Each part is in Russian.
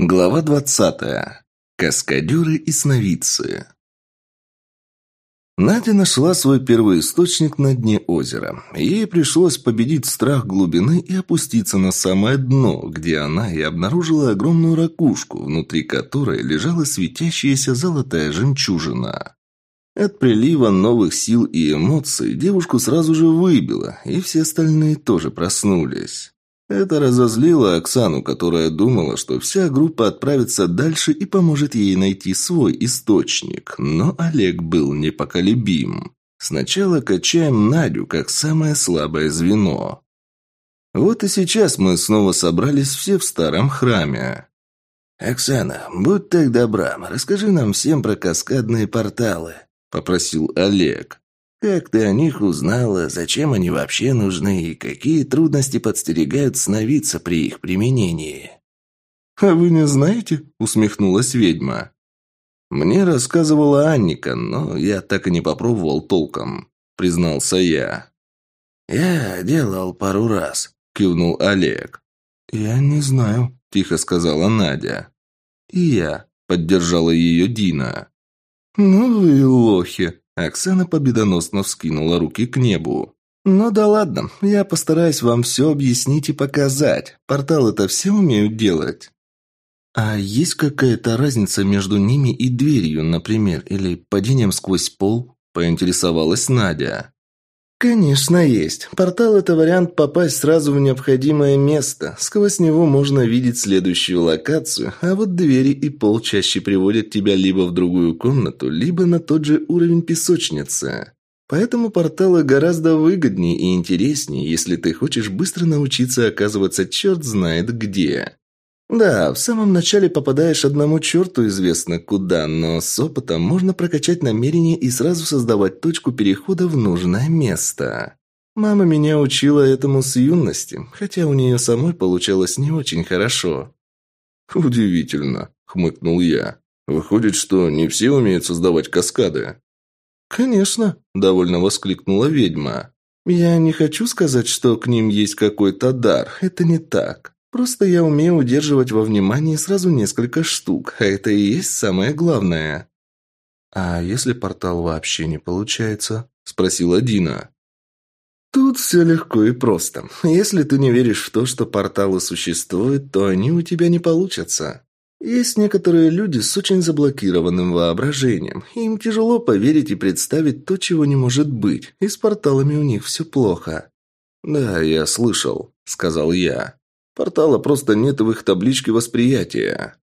Глава двадцатая. Каскадеры и сновидцы. Надя нашла свой первый источник на дне озера. Ей пришлось победить страх глубины и опуститься на самое дно, где она и обнаружила огромную ракушку, внутри которой лежала светящаяся золотая жемчужина. От прилива новых сил и эмоций девушку сразу же выбило, и все остальные тоже проснулись. Это разозлило Оксану, которая думала, что вся группа отправится дальше и поможет ей найти свой источник. Но Олег был непоколебим. Сначала качаем Надю как самое слабое звено. Вот и сейчас мы снова собрались все в старом храме. «Оксана, будь так добра, расскажи нам всем про каскадные порталы», – попросил Олег. Как ты о них узнала, зачем они вообще нужны и какие трудности подстерегают сновидца при их применении?» «А вы не знаете?» – усмехнулась ведьма. «Мне рассказывала Анника, но я так и не попробовал толком», – признался я. «Я делал пару раз», – кивнул Олег. «Я не знаю», – тихо сказала Надя. «И я», – поддержала ее Дина. «Ну вы лохи», Оксана победоносно вскинула руки к небу. «Ну да ладно, я постараюсь вам все объяснить и показать. Порталы-то все умеют делать». «А есть какая-то разница между ними и дверью, например, или падением сквозь пол?» – поинтересовалась Надя. «Конечно есть. Портал – это вариант попасть сразу в необходимое место. Сквозь него можно видеть следующую локацию, а вот двери и пол чаще приводят тебя либо в другую комнату, либо на тот же уровень песочницы. Поэтому порталы гораздо выгоднее и интереснее, если ты хочешь быстро научиться оказываться черт знает где. Да, в самом начале попадаешь одному черту известно куда, но с опытом можно прокачать намерение и сразу создавать точку перехода в нужное место. Мама меня учила этому с юности, хотя у нее самой получалось не очень хорошо. «Удивительно», — хмыкнул я. «Выходит, что не все умеют создавать каскады». «Конечно», — довольно воскликнула ведьма. «Я не хочу сказать, что к ним есть какой-то дар. Это не так. Просто я умею удерживать во внимании сразу несколько штук, а это и есть самое главное. А если портал вообще не получается? спросила Дина. Тут все легко и просто. Если ты не веришь в то, что порталы существуют, то они у тебя не получатся. Есть некоторые люди с очень заблокированным воображением. Им тяжело поверить и представить то, чего не может быть. И с порталами у них все плохо. «Да, я слышал», — сказал я. Портала просто нет в их табличке восприятия.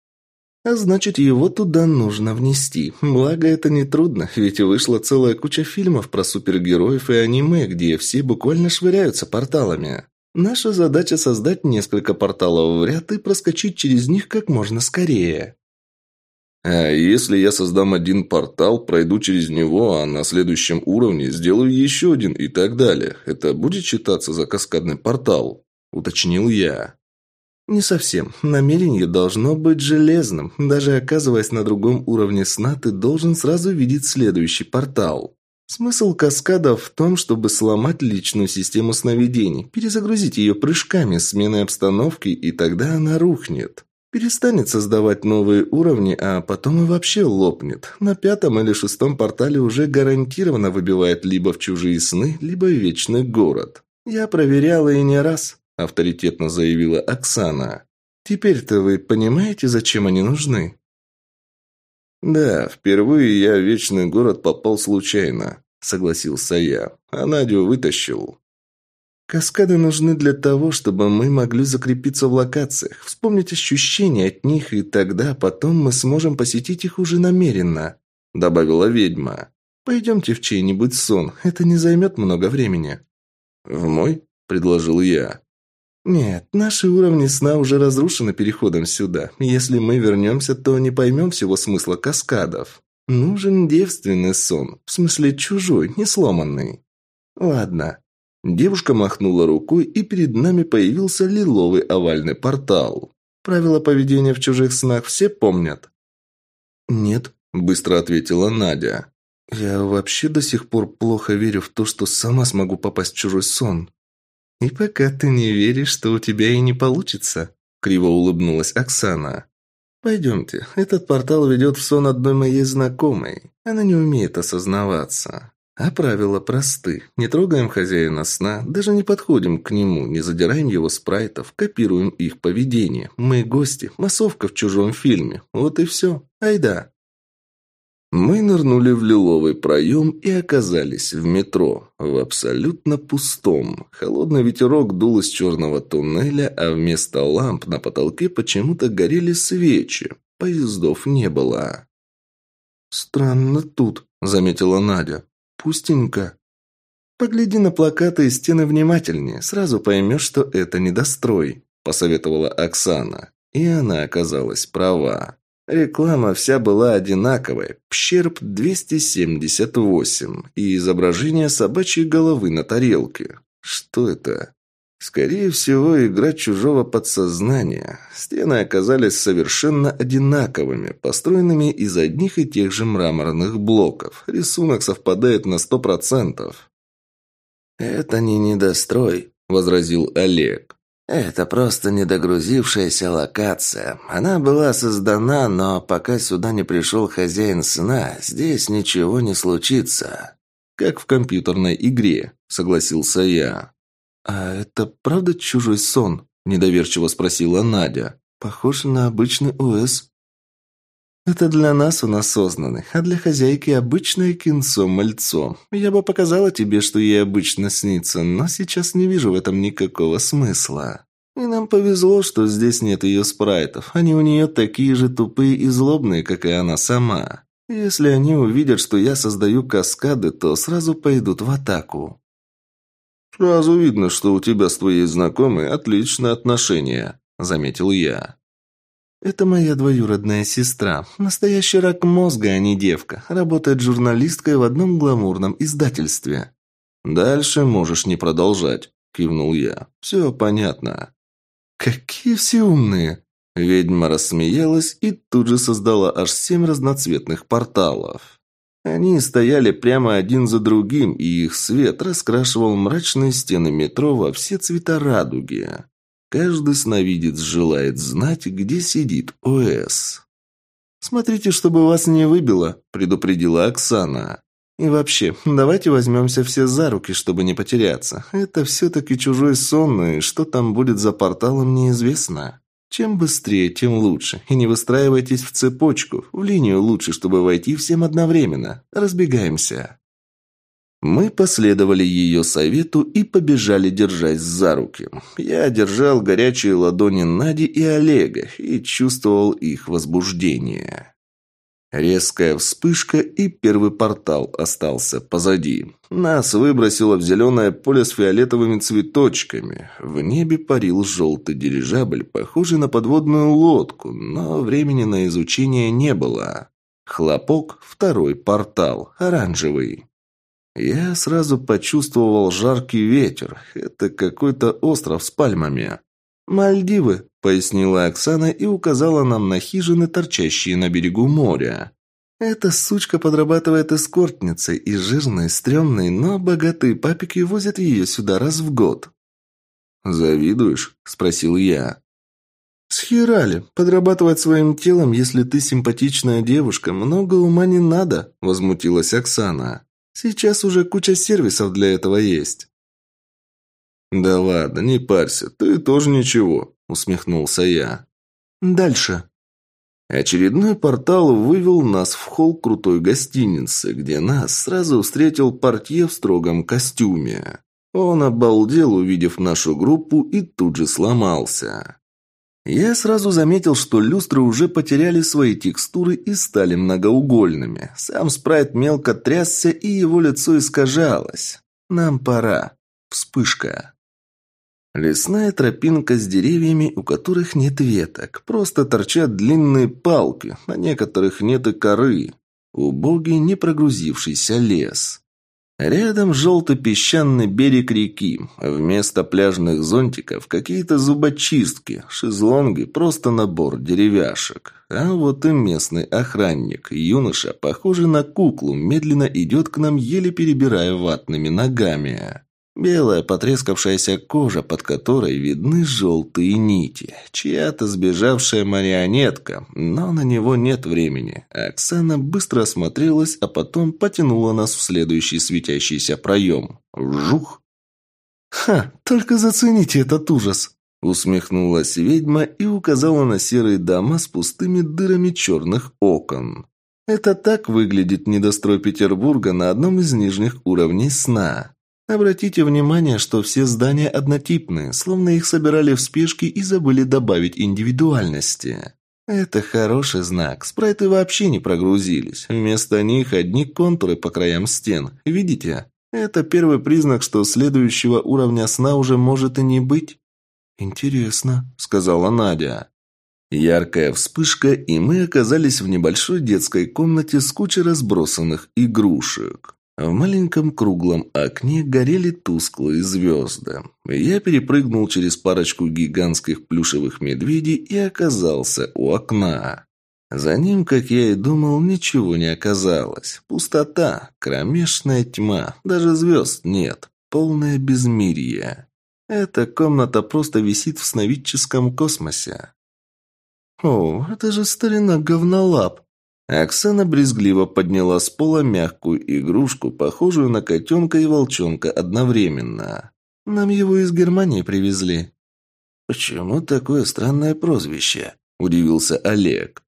А значит, его туда нужно внести. Благо, это нетрудно, ведь вышла целая куча фильмов про супергероев и аниме, где все буквально швыряются порталами. Наша задача создать несколько порталов в ряд и проскочить через них как можно скорее. А если я создам один портал, пройду через него, а на следующем уровне сделаю еще один и так далее, это будет считаться за каскадный портал? Уточнил я. Не совсем. Намерение должно быть железным. Даже оказываясь на другом уровне сна, ты должен сразу видеть следующий портал. Смысл каскада в том, чтобы сломать личную систему сновидений, перезагрузить ее прыжками, сменой обстановки, и тогда она рухнет. Перестанет создавать новые уровни, а потом и вообще лопнет. На пятом или шестом портале уже гарантированно выбивает либо в чужие сны, либо в вечный город. Я проверяла и не раз авторитетно заявила Оксана. Теперь-то вы понимаете, зачем они нужны? Да, впервые я в Вечный город попал случайно, согласился я. А Надю вытащил. Каскады нужны для того, чтобы мы могли закрепиться в локациях, вспомнить ощущения от них, и тогда потом мы сможем посетить их уже намеренно», — добавила ведьма. «Пойдемте в чей-нибудь сон, это не займет много времени». «В мой?» — предложил я. «Нет, наши уровни сна уже разрушены переходом сюда. Если мы вернемся, то не поймем всего смысла каскадов. Нужен девственный сон, в смысле чужой, не сломанный». «Ладно». Девушка махнула рукой, и перед нами появился лиловый овальный портал. «Правила поведения в чужих снах все помнят?» «Нет», – быстро ответила Надя. «Я вообще до сих пор плохо верю в то, что сама смогу попасть в чужой сон. «И пока ты не веришь, что у тебя и не получится», – криво улыбнулась Оксана. «Пойдемте. Этот портал ведет в сон одной моей знакомой. Она не умеет осознаваться. А правила просты. Не трогаем хозяина сна, даже не подходим к нему, не задираем его спрайтов, копируем их поведение. Мы гости, массовка в чужом фильме. Вот и все. Айда!» Мы нырнули в лиловый проем и оказались в метро, в абсолютно пустом. Холодный ветерок дул из черного туннеля, а вместо ламп на потолке почему-то горели свечи. Поездов не было. «Странно тут», — заметила Надя. «Пустенько». «Погляди на плакаты и стены внимательнее, сразу поймешь, что это недострой», — посоветовала Оксана. И она оказалась права. Реклама вся была одинаковая. Пщерб 278 и изображение собачьей головы на тарелке. Что это? Скорее всего, игра чужого подсознания. Стены оказались совершенно одинаковыми, построенными из одних и тех же мраморных блоков. Рисунок совпадает на сто процентов. «Это не недострой», — возразил Олег. Это просто недогрузившаяся локация. Она была создана, но пока сюда не пришел хозяин сна, здесь ничего не случится. Как в компьютерной игре, согласился я. А это правда чужой сон? Недоверчиво спросила Надя. Похож на обычный ОС. Это для нас он осознанный, а для хозяйки обычное кинцо-мальцо. Я бы показала тебе, что ей обычно снится, но сейчас не вижу в этом никакого смысла. И нам повезло, что здесь нет ее спрайтов. Они у нее такие же тупые и злобные, как и она сама. Если они увидят, что я создаю каскады, то сразу пойдут в атаку. «Сразу видно, что у тебя с твоей знакомой отличные отношения», — заметил я. «Это моя двоюродная сестра. Настоящий рак мозга, а не девка. Работает журналисткой в одном гламурном издательстве». «Дальше можешь не продолжать», – кивнул я. «Все понятно». «Какие все умные!» Ведьма рассмеялась и тут же создала аж семь разноцветных порталов. Они стояли прямо один за другим, и их свет раскрашивал мрачные стены метро во все цвета радуги. Каждый сновидец желает знать, где сидит ОС. «Смотрите, чтобы вас не выбило», – предупредила Оксана. «И вообще, давайте возьмемся все за руки, чтобы не потеряться. Это все-таки чужой сон, и что там будет за порталом, неизвестно. Чем быстрее, тем лучше. И не выстраивайтесь в цепочку. В линию лучше, чтобы войти всем одновременно. Разбегаемся». Мы последовали ее совету и побежали, держась за руки. Я держал горячие ладони Нади и Олега и чувствовал их возбуждение. Резкая вспышка, и первый портал остался позади. Нас выбросило в зеленое поле с фиолетовыми цветочками. В небе парил желтый дирижабль, похожий на подводную лодку, но времени на изучение не было. Хлопок, второй портал, оранжевый. Я сразу почувствовал жаркий ветер. Это какой-то остров с пальмами. «Мальдивы», — пояснила Оксана и указала нам на хижины, торчащие на берегу моря. «Эта сучка подрабатывает эскортницей, и жирные, стрёмные, но богатые папики возят ее сюда раз в год». «Завидуешь?» – спросил я. «Схерали. Подрабатывать своим телом, если ты симпатичная девушка, много ума не надо», – возмутилась Оксана. Сейчас уже куча сервисов для этого есть». «Да ладно, не парься, ты тоже ничего», — усмехнулся я. «Дальше». Очередной портал вывел нас в холл крутой гостиницы, где нас сразу встретил портье в строгом костюме. Он обалдел, увидев нашу группу, и тут же сломался. Я сразу заметил, что люстры уже потеряли свои текстуры и стали многоугольными. Сам спрайт мелко трясся, и его лицо искажалось. Нам пора. Вспышка. Лесная тропинка с деревьями, у которых нет веток. Просто торчат длинные палки, на некоторых нет и коры. Убогий, не прогрузившийся лес. Рядом желтый песчаный берег реки. Вместо пляжных зонтиков какие-то зубочистки, шезлонги, просто набор деревяшек. А вот и местный охранник, юноша, похожий на куклу, медленно идет к нам, еле перебирая ватными ногами. Белая потрескавшаяся кожа, под которой видны желтые нити. Чья-то сбежавшая марионетка, но на него нет времени. Оксана быстро осмотрелась, а потом потянула нас в следующий светящийся проем. Жух! «Ха, только зацените этот ужас!» Усмехнулась ведьма и указала на серые дома с пустыми дырами черных окон. Это так выглядит недострой Петербурга на одном из нижних уровней сна. Обратите внимание, что все здания однотипные, словно их собирали в спешке и забыли добавить индивидуальности. Это хороший знак. Спрайты вообще не прогрузились. Вместо них одни контуры по краям стен. Видите? Это первый признак, что следующего уровня сна уже может и не быть. «Интересно», — сказала Надя. Яркая вспышка, и мы оказались в небольшой детской комнате с кучей разбросанных игрушек. В маленьком круглом окне горели тусклые звезды. Я перепрыгнул через парочку гигантских плюшевых медведей и оказался у окна. За ним, как я и думал, ничего не оказалось. Пустота, кромешная тьма, даже звезд нет. Полное безмирье. Эта комната просто висит в сновидческом космосе. «О, это же старина говнолап!» Оксана брезгливо подняла с пола мягкую игрушку, похожую на котенка и волчонка одновременно. «Нам его из Германии привезли». «Почему такое странное прозвище?» – удивился Олег.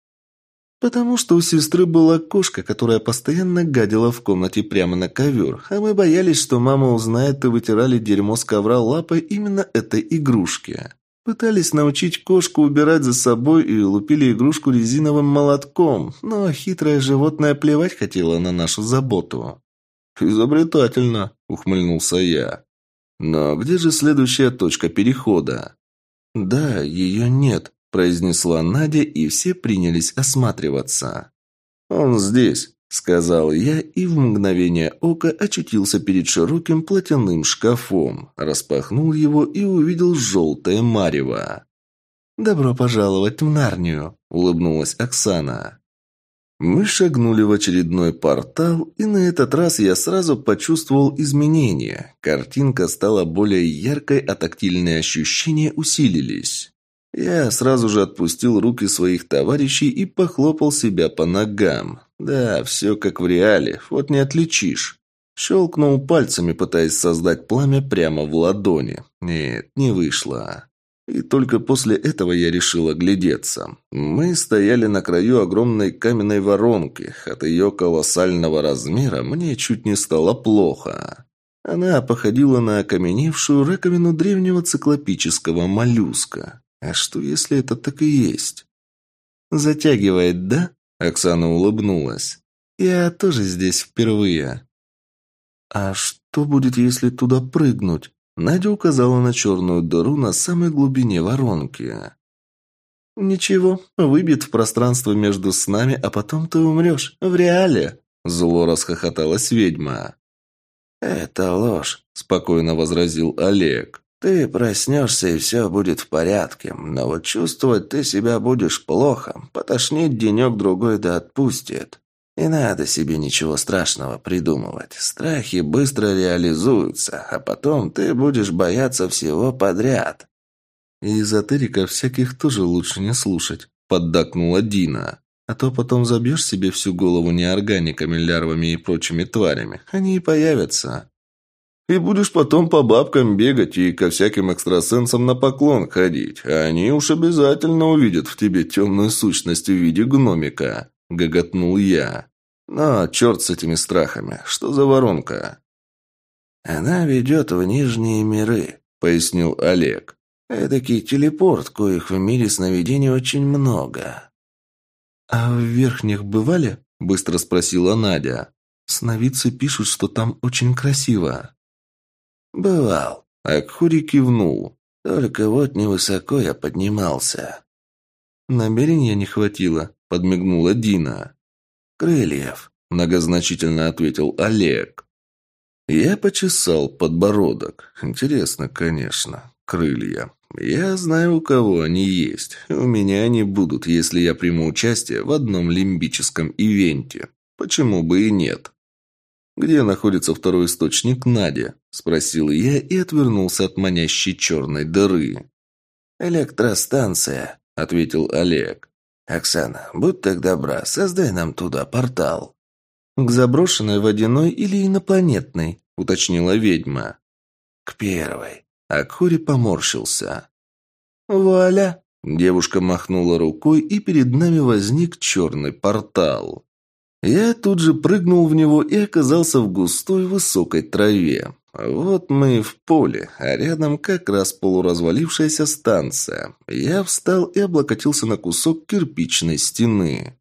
«Потому что у сестры была кошка, которая постоянно гадила в комнате прямо на ковер, а мы боялись, что мама узнает и вытирали дерьмо с ковра лапой именно этой игрушки. Пытались научить кошку убирать за собой и лупили игрушку резиновым молотком, но хитрое животное плевать хотело на нашу заботу. «Изобретательно», — ухмыльнулся я. «Но где же следующая точка перехода?» «Да, ее нет», — произнесла Надя, и все принялись осматриваться. «Он здесь», Сказал я и в мгновение ока очутился перед широким платяным шкафом. Распахнул его и увидел желтое марево. «Добро пожаловать в Нарнию», — улыбнулась Оксана. Мы шагнули в очередной портал, и на этот раз я сразу почувствовал изменения. Картинка стала более яркой, а тактильные ощущения усилились. Я сразу же отпустил руки своих товарищей и похлопал себя по ногам. Да, все как в реале, вот не отличишь. Щелкнул пальцами, пытаясь создать пламя прямо в ладони. Нет, не вышло. И только после этого я решил оглядеться. Мы стояли на краю огромной каменной воронки. От ее колоссального размера мне чуть не стало плохо. Она походила на окаменевшую раковину древнего циклопического моллюска. А что, если это так и есть? Затягивает, да? Оксана улыбнулась. Я тоже здесь впервые. А что будет, если туда прыгнуть? Надя указала на черную дыру на самой глубине воронки. «Ничего, выбит в пространство между снами, а потом ты умрешь. В реале!» Зло расхохоталась ведьма. «Это ложь», — спокойно возразил Олег. Ты проснешься, и все будет в порядке, но вот чувствовать ты себя будешь плохо, потошнит денек-другой да отпустит. Не надо себе ничего страшного придумывать. Страхи быстро реализуются, а потом ты будешь бояться всего подряд. И эзотериков всяких тоже лучше не слушать, поддакнула Дина. А то потом забьешь себе всю голову неорганиками, лярвами и прочими тварями. Они и появятся. И будешь потом по бабкам бегать и ко всяким экстрасенсам на поклон ходить. А они уж обязательно увидят в тебе темную сущность в виде гномика», — гоготнул я. «Но черт с этими страхами. Что за воронка?» «Она ведет в нижние миры», — пояснил Олег. «Эдакий телепорт, коих в мире сновидений очень много». «А в верхних бывали?» — быстро спросила Надя. «Сновидцы пишут, что там очень красиво». «Бывал». Акхури кивнул. «Только вот невысоко я поднимался». «Намерения не хватило», — подмигнула Дина. «Крыльев», — многозначительно ответил Олег. Я почесал подбородок. Интересно, конечно. Крылья. Я знаю, у кого они есть. У меня они будут, если я приму участие в одном лимбическом ивенте. Почему бы и нет? «Где находится второй источник Надя?» – спросил я и отвернулся от манящей черной дыры. «Электростанция», – ответил Олег. «Оксана, будь так добра, создай нам туда портал». «К заброшенной водяной или инопланетной?» – уточнила ведьма. «К первой». Акхори поморщился. «Вуаля!» Девушка махнула рукой, и перед нами возник черный портал. Я тут же прыгнул в него и оказался в густой высокой траве. Вот мы в поле, а рядом как раз полуразвалившаяся станция. Я встал и облокотился на кусок кирпичной стены.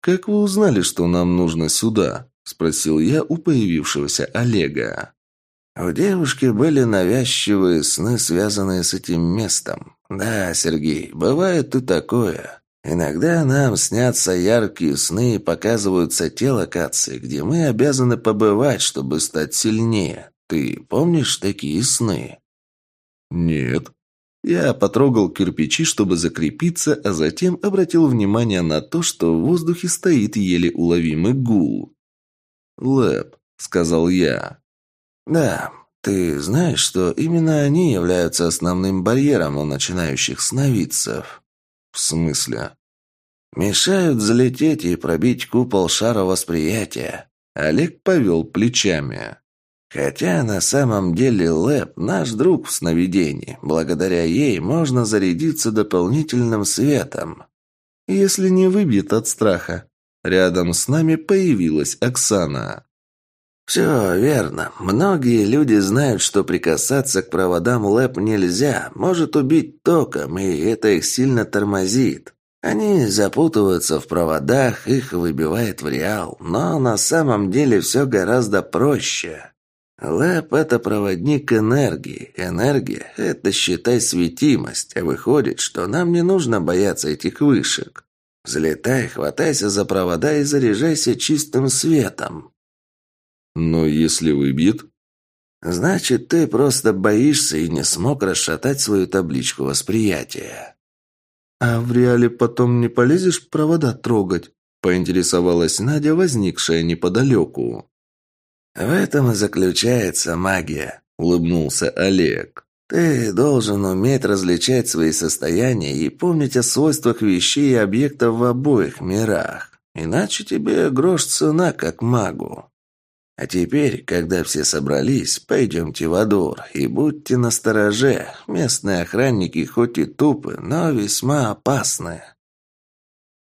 «Как вы узнали, что нам нужно сюда?» – спросил я у появившегося Олега. У девушки были навязчивые сны, связанные с этим местом. Да, Сергей, бывает и такое. Иногда нам снятся яркие сны и показываются те локации, где мы обязаны побывать, чтобы стать сильнее. Ты помнишь такие сны? Нет. Я потрогал кирпичи, чтобы закрепиться, а затем обратил внимание на то, что в воздухе стоит еле уловимый гул. «Лэп», — сказал я. «Да, ты знаешь, что именно они являются основным барьером у начинающих сновидцев?» «В смысле?» «Мешают залететь и пробить купол шара восприятия». Олег повел плечами. Хотя на самом деле Лэп – наш друг в сновидении. Благодаря ей можно зарядиться дополнительным светом. Если не выбьет от страха. Рядом с нами появилась Оксана. «Все верно. Многие люди знают, что прикасаться к проводам ЛЭП нельзя, может убить током, и это их сильно тормозит. Они запутываются в проводах, их выбивает в реал, но на самом деле все гораздо проще. ЛЭП – это проводник энергии. Энергия – это, считай, светимость, а выходит, что нам не нужно бояться этих вышек. Взлетай, хватайся за провода и заряжайся чистым светом. Но если выбьет? Значит, ты просто боишься и не смог расшатать свою табличку восприятия. А в реале потом не полезешь провода трогать? Поинтересовалась Надя, возникшая неподалеку. В этом и заключается магия, улыбнулся Олег. Ты должен уметь различать свои состояния и помнить о свойствах вещей и объектов в обоих мирах. Иначе тебе грош цена как магу. А теперь, когда все собрались, пойдемте во двор и будьте настороже. Местные охранники хоть и тупы, но весьма опасны.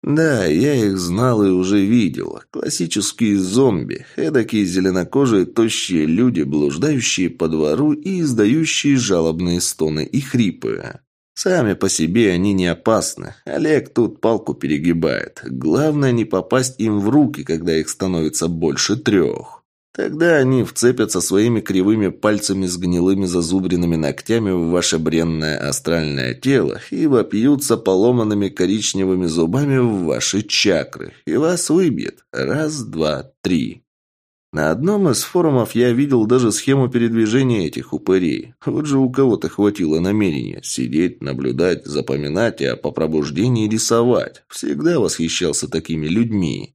Да, я их знал и уже видел. Классические зомби, эдакие зеленокожие тощие люди, блуждающие по двору и издающие жалобные стоны и хрипы. Сами по себе они не опасны. Олег тут палку перегибает. Главное не попасть им в руки, когда их становится больше трех. Тогда они вцепятся своими кривыми пальцами с гнилыми зазубренными ногтями в ваше бренное астральное тело и вопьются поломанными коричневыми зубами в ваши чакры, и вас выбьет. Раз, два, три. На одном из форумов я видел даже схему передвижения этих упырей. Вот же у кого-то хватило намерения сидеть, наблюдать, запоминать, а по пробуждении рисовать. Всегда восхищался такими людьми.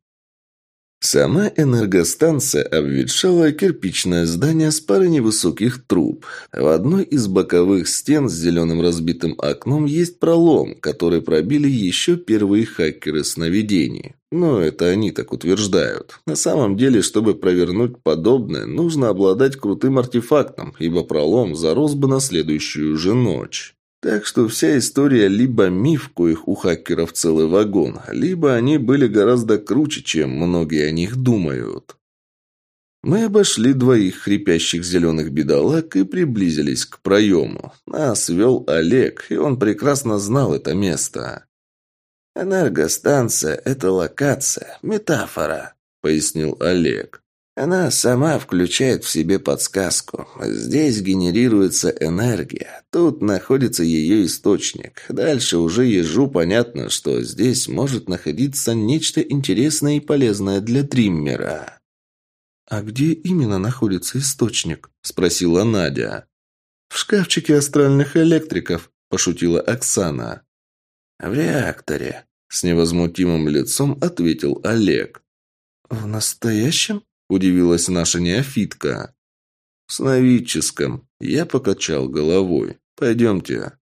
Сама энергостанция обветшала кирпичное здание с парой невысоких труб. В одной из боковых стен с зеленым разбитым окном есть пролом, который пробили еще первые хакеры сновидений. Но это они так утверждают. На самом деле, чтобы провернуть подобное, нужно обладать крутым артефактом, ибо пролом зарос бы на следующую же ночь. Так что вся история либо миф, коих у хакеров целый вагон, либо они были гораздо круче, чем многие о них думают. Мы обошли двоих хрипящих зеленых бедолаг и приблизились к проему. Нас вел Олег, и он прекрасно знал это место. «Энергостанция – это локация, метафора», – пояснил Олег. Она сама включает в себе подсказку. Здесь генерируется энергия. Тут находится ее источник. Дальше уже ежу понятно, что здесь может находиться нечто интересное и полезное для триммера. «А где именно находится источник?» – спросила Надя. «В шкафчике астральных электриков», – пошутила Оксана. «В реакторе», – с невозмутимым лицом ответил Олег. «В настоящем?» – удивилась наша неофитка. «В сновидческом». Я покачал головой. «Пойдемте».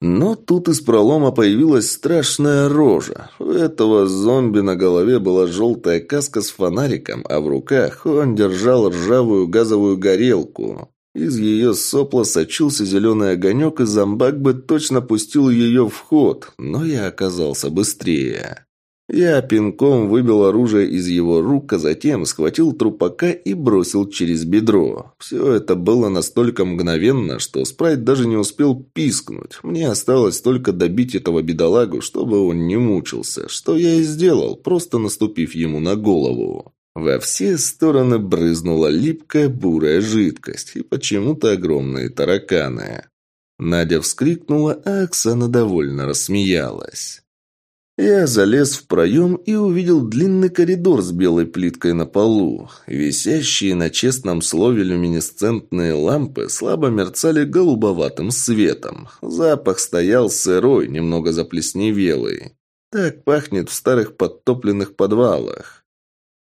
Но тут из пролома появилась страшная рожа. У этого зомби на голове была желтая каска с фонариком, а в руках он держал ржавую газовую горелку. Из ее сопла сочился зеленый огонек, и зомбак бы точно пустил ее в ход, но я оказался быстрее. Я пинком выбил оружие из его рук, а затем схватил трупака и бросил через бедро. Все это было настолько мгновенно, что спрайт даже не успел пискнуть. Мне осталось только добить этого бедолагу, чтобы он не мучился, что я и сделал, просто наступив ему на голову. Во все стороны брызнула липкая бурая жидкость и почему-то огромные тараканы. Надя вскрикнула, а Оксана довольно рассмеялась. Я залез в проем и увидел длинный коридор с белой плиткой на полу. Висящие на честном слове люминесцентные лампы слабо мерцали голубоватым светом. Запах стоял сырой, немного заплесневелый. Так пахнет в старых подтопленных подвалах.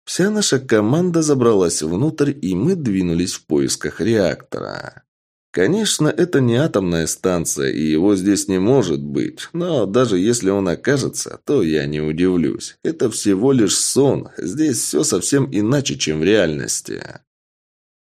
Вся наша команда забралась внутрь, и мы двинулись в поисках реактора. Конечно, это не атомная станция, и его здесь не может быть. Но даже если он окажется, то я не удивлюсь. Это всего лишь сон. Здесь все совсем иначе, чем в реальности.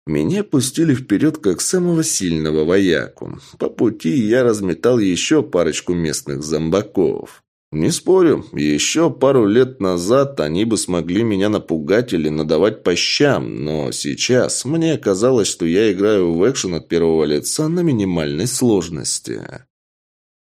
Меня пустили вперед как самого сильного вояку. По пути я разметал еще парочку местных зомбаков. Не спорю, еще пару лет назад они бы смогли меня напугать или надавать по щам, но сейчас мне казалось, что я играю в экшен от первого лица на минимальной сложности.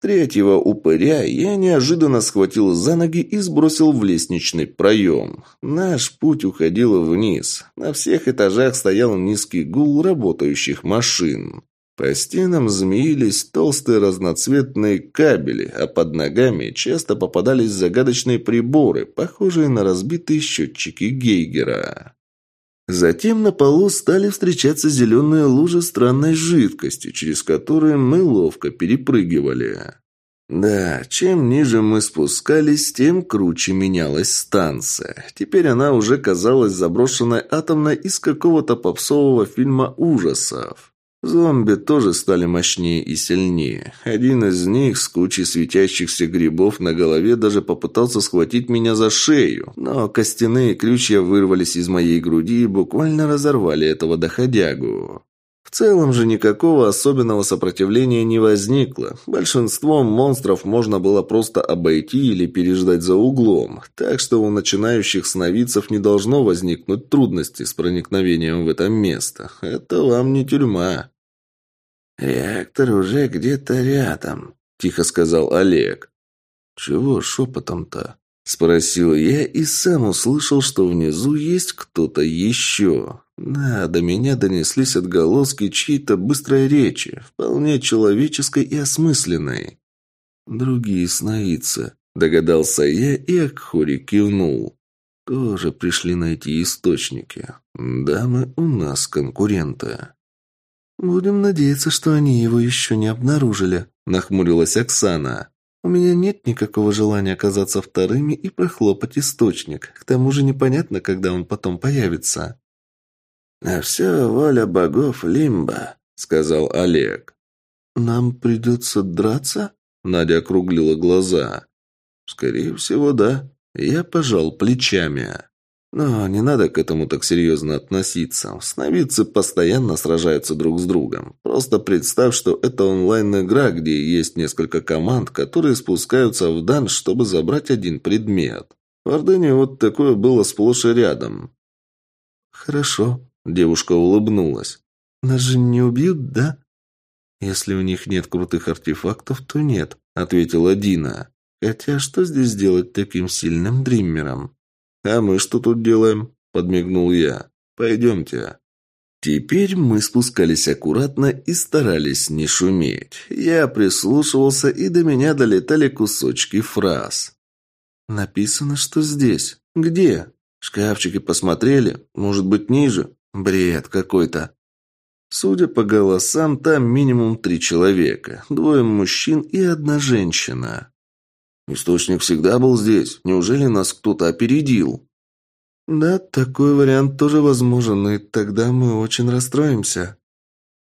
Третьего упыря я неожиданно схватил за ноги и сбросил в лестничный проем. Наш путь уходил вниз. На всех этажах стоял низкий гул работающих машин. По стенам змеились толстые разноцветные кабели, а под ногами часто попадались загадочные приборы, похожие на разбитые счетчики Гейгера. Затем на полу стали встречаться зеленые лужи странной жидкости, через которые мы ловко перепрыгивали. Да, чем ниже мы спускались, тем круче менялась станция. Теперь она уже казалась заброшенной атомной из какого-то попсового фильма ужасов. Зомби тоже стали мощнее и сильнее. Один из них с кучей светящихся грибов на голове даже попытался схватить меня за шею, но костяные крючья вырвались из моей груди и буквально разорвали этого доходягу. В целом же никакого особенного сопротивления не возникло. Большинство монстров можно было просто обойти или переждать за углом, так что у начинающих сновидцев не должно возникнуть трудности с проникновением в это место. Это вам не тюрьма. «Реактор уже где-то рядом», – тихо сказал Олег. «Чего шепотом-то?» – спросил я и сам услышал, что внизу есть кто-то еще. Да, до меня донеслись отголоски чьей-то быстрой речи, вполне человеческой и осмысленной. «Другие сновидцы», – догадался я, и Акхори кивнул. «Тоже пришли найти источники. Дамы у нас конкуренты». «Будем надеяться, что они его еще не обнаружили», – нахмурилась Оксана. «У меня нет никакого желания оказаться вторыми и прохлопать источник. К тому же непонятно, когда он потом появится». «А все воля богов Лимба», — сказал Олег. «Нам придется драться?» — Надя округлила глаза. «Скорее всего, да». Я пожал плечами. Но не надо к этому так серьезно относиться. Сновидцы постоянно сражаются друг с другом. Просто представь, что это онлайн-игра, где есть несколько команд, которые спускаются в данж, чтобы забрать один предмет. В Ордене вот такое было сплошь и рядом. «Хорошо», Девушка улыбнулась. «Нас же не убьют, да?» «Если у них нет крутых артефактов, то нет», — ответила Дина. «Хотя что здесь делать таким сильным дриммером?» «А мы что тут делаем?» — подмигнул я. «Пойдемте». Теперь мы спускались аккуратно и старались не шуметь. Я прислушивался, и до меня долетали кусочки фраз. «Написано, что здесь. Где? Шкафчики посмотрели? Может быть, ниже? Бред какой-то. Судя по голосам, там минимум три человека. Двое мужчин и одна женщина. Источник всегда был здесь. Неужели нас кто-то опередил? «Да, такой вариант тоже возможен, и тогда мы очень расстроимся».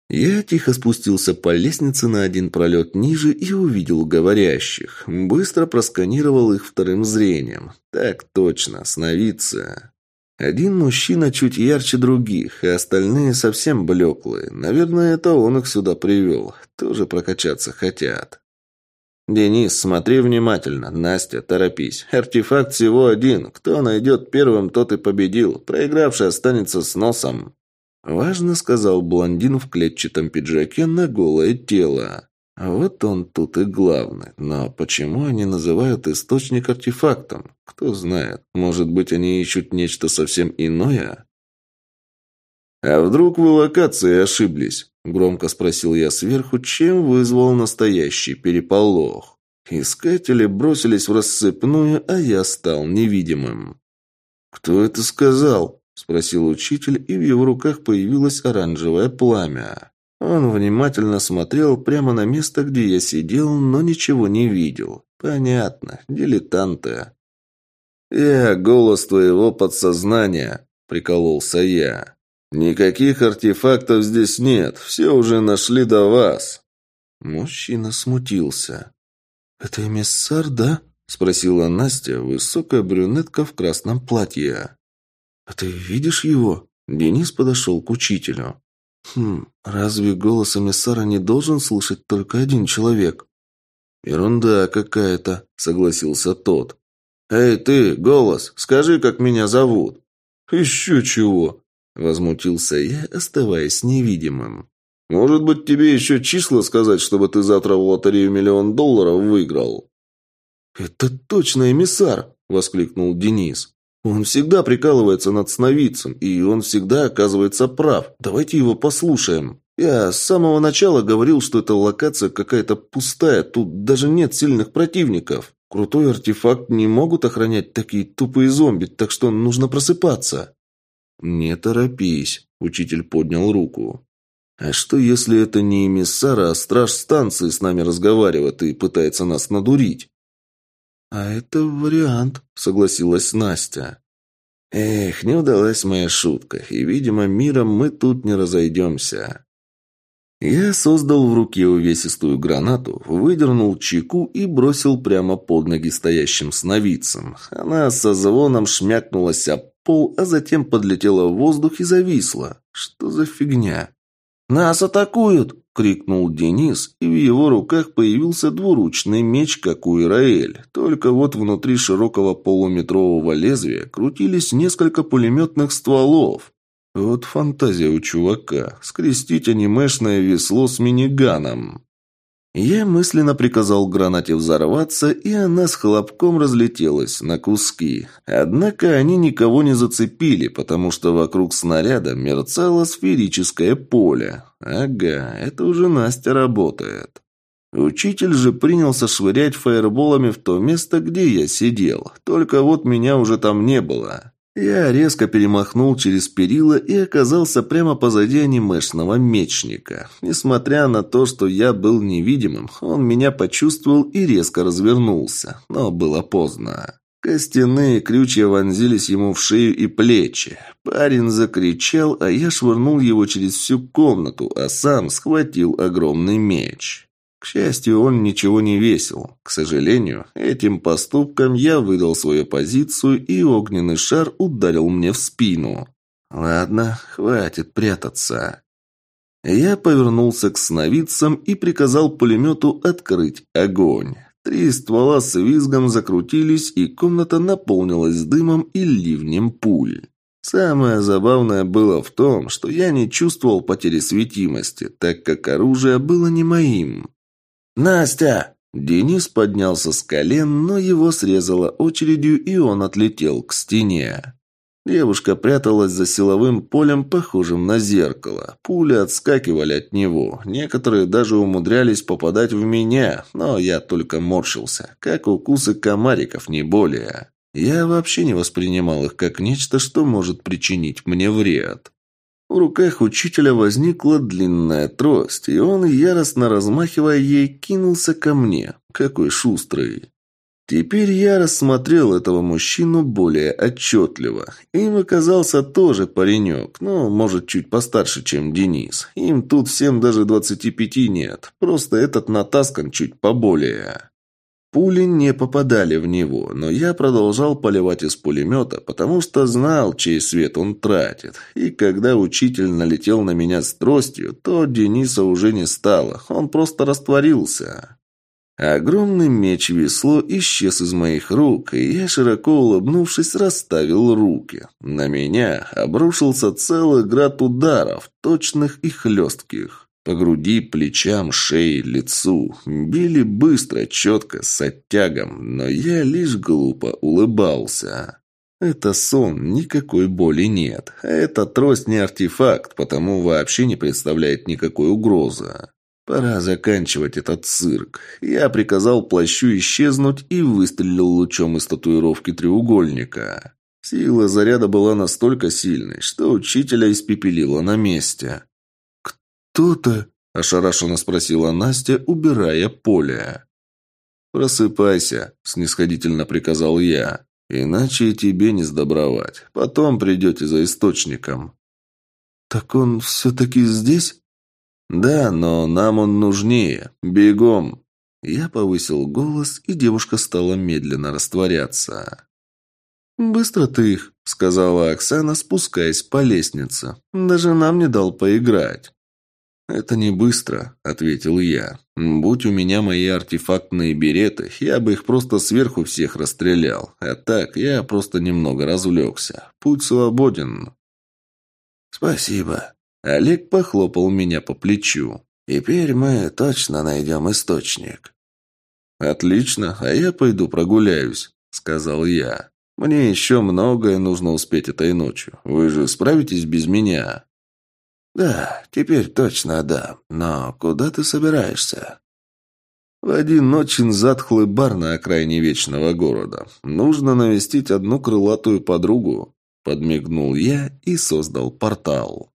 Я тихо спустился по лестнице на один пролет ниже и увидел говорящих. Быстро просканировал их вторым зрением. Так точно, сновидцы. Один мужчина чуть ярче других, и остальные совсем блеклые. Наверное, это он их сюда привел. Тоже прокачаться хотят. «Денис, смотри внимательно. Настя, торопись. Артефакт всего один. Кто найдет первым, тот и победил. Проигравший останется с носом». Важно сказал блондин в клетчатом пиджаке на голое тело. Вот он тут и главный. Но почему они называют источник артефактом? Кто знает. Может быть, они ищут нечто совсем иное? «А вдруг вы локации ошиблись?» – громко спросил я сверху, чем вызвал настоящий переполох. Искатели бросились в рассыпную, а я стал невидимым. «Кто это сказал?» – спросил учитель, и в его руках появилось оранжевое пламя. Он внимательно смотрел прямо на место, где я сидел, но ничего не видел. Понятно, дилетанты. «Я голос твоего подсознания», – прикололся я. «Никаких артефактов здесь нет, все уже нашли до вас». Мужчина смутился. «Это эмиссар, да?» – спросила Настя, высокая брюнетка в красном платье. «А ты видишь его?» Денис подошел к учителю. «Хм, разве голос эмиссара не должен слышать только один человек?» «Ерунда какая-то», — согласился тот. «Эй, ты, голос, скажи, как меня зовут». «Еще чего?» — возмутился я, оставаясь невидимым. «Может быть, тебе еще числа сказать, чтобы ты завтра в лотерею миллион долларов выиграл?» «Это точно эмиссар!» — воскликнул Денис. Он всегда прикалывается над сновидцем, и он всегда оказывается прав. Давайте его послушаем. Я с самого начала говорил, что эта локация какая-то пустая, тут даже нет сильных противников. Крутой артефакт не могут охранять такие тупые зомби, так что нужно просыпаться. Не торопись, учитель поднял руку. А что, если это не эмиссар, а страж станции с нами разговаривает и пытается нас надурить? «А это вариант», — согласилась Настя. «Эх, не удалась моя шутка, и, видимо, миром мы тут не разойдемся». Я создал в руке увесистую гранату, выдернул чеку и бросил прямо под ноги стоящим сновидцам. Она со звоном шмякнулась об пол, а затем подлетела в воздух и зависла. Что за фигня? «Нас атакуют!» — крикнул Денис, и в его руках появился двуручный меч, как у Ираэль. Только вот внутри широкого полуметрового лезвия крутились несколько пулеметных стволов. Вот фантазия у чувака. Скрестить анимешное весло с миниганом. Я мысленно приказал гранате взорваться, и она с хлопком разлетелась на куски. Однако они никого не зацепили, потому что вокруг снаряда мерцало сферическое поле. Ага, это уже Настя работает. Учитель же принялся швырять фаерболами в то место, где я сидел. Только вот меня уже там не было. Я резко перемахнул через перила и оказался прямо позади анимешного мечника. Несмотря на то, что я был невидимым, он меня почувствовал и резко развернулся. Но было поздно. Костяные крючья вонзились ему в шею и плечи. Парень закричал, а я швырнул его через всю комнату, а сам схватил огромный меч. К счастью, он ничего не весил. К сожалению, этим поступком я выдал свою позицию, и огненный шар ударил мне в спину. Ладно, хватит прятаться. Я повернулся к сновидцам и приказал пулемету открыть огонь. Три ствола с визгом закрутились, и комната наполнилась дымом и ливнем пуль. Самое забавное было в том, что я не чувствовал потери светимости, так как оружие было не моим. «Настя!» Денис поднялся с колен, но его срезало очередью, и он отлетел к стене. Девушка пряталась за силовым полем, похожим на зеркало. Пули отскакивали от него. Некоторые даже умудрялись попадать в меня, но я только морщился, как укусы комариков, не более. Я вообще не воспринимал их как нечто, что может причинить мне вред. В руках учителя возникла длинная трость, и он, яростно размахивая ей, кинулся ко мне. Какой шустрый. Теперь я рассмотрел этого мужчину более отчетливо. Им оказался тоже паренек, но, может, чуть постарше, чем Денис. Им тут всем даже двадцати пяти нет, просто этот натаскан чуть поболее. Пули не попадали в него, но я продолжал поливать из пулемета, потому что знал, чей свет он тратит. И когда учитель налетел на меня с тростью, то Дениса уже не стало, он просто растворился. Огромный меч-весло исчез из моих рук, и я, широко улыбнувшись, расставил руки. На меня обрушился целый град ударов, точных и хлестких. По груди, плечам, шее, лицу. Били быстро, четко, с оттягом, но я лишь глупо улыбался. Это сон, никакой боли нет. А эта трость не артефакт, потому вообще не представляет никакой угрозы. Пора заканчивать этот цирк. Я приказал плащу исчезнуть и выстрелил лучом из татуировки треугольника. Сила заряда была настолько сильной, что учителя испепелила на месте. «Кто-то?» – ошарашенно спросила Настя, убирая поле. «Просыпайся», – снисходительно приказал я. «Иначе и тебе не сдобровать. Потом придете за источником». «Так он все-таки здесь?» «Да, но нам он нужнее. Бегом!» Я повысил голос, и девушка стала медленно растворяться. «Быстро ты их», — сказала Оксана, спускаясь по лестнице. «Даже нам не дал поиграть». «Это не быстро», — ответил я. «Будь у меня мои артефактные береты, я бы их просто сверху всех расстрелял. А так, я просто немного развлекся. Путь свободен». «Спасибо», Олег похлопал меня по плечу. «Теперь мы точно найдем источник». «Отлично, а я пойду прогуляюсь», — сказал я. «Мне еще многое нужно успеть этой ночью. Вы же справитесь без меня?» «Да, теперь точно да. Но куда ты собираешься?» «В один очень затхлый бар на окраине Вечного города. Нужно навестить одну крылатую подругу», — подмигнул я и создал портал.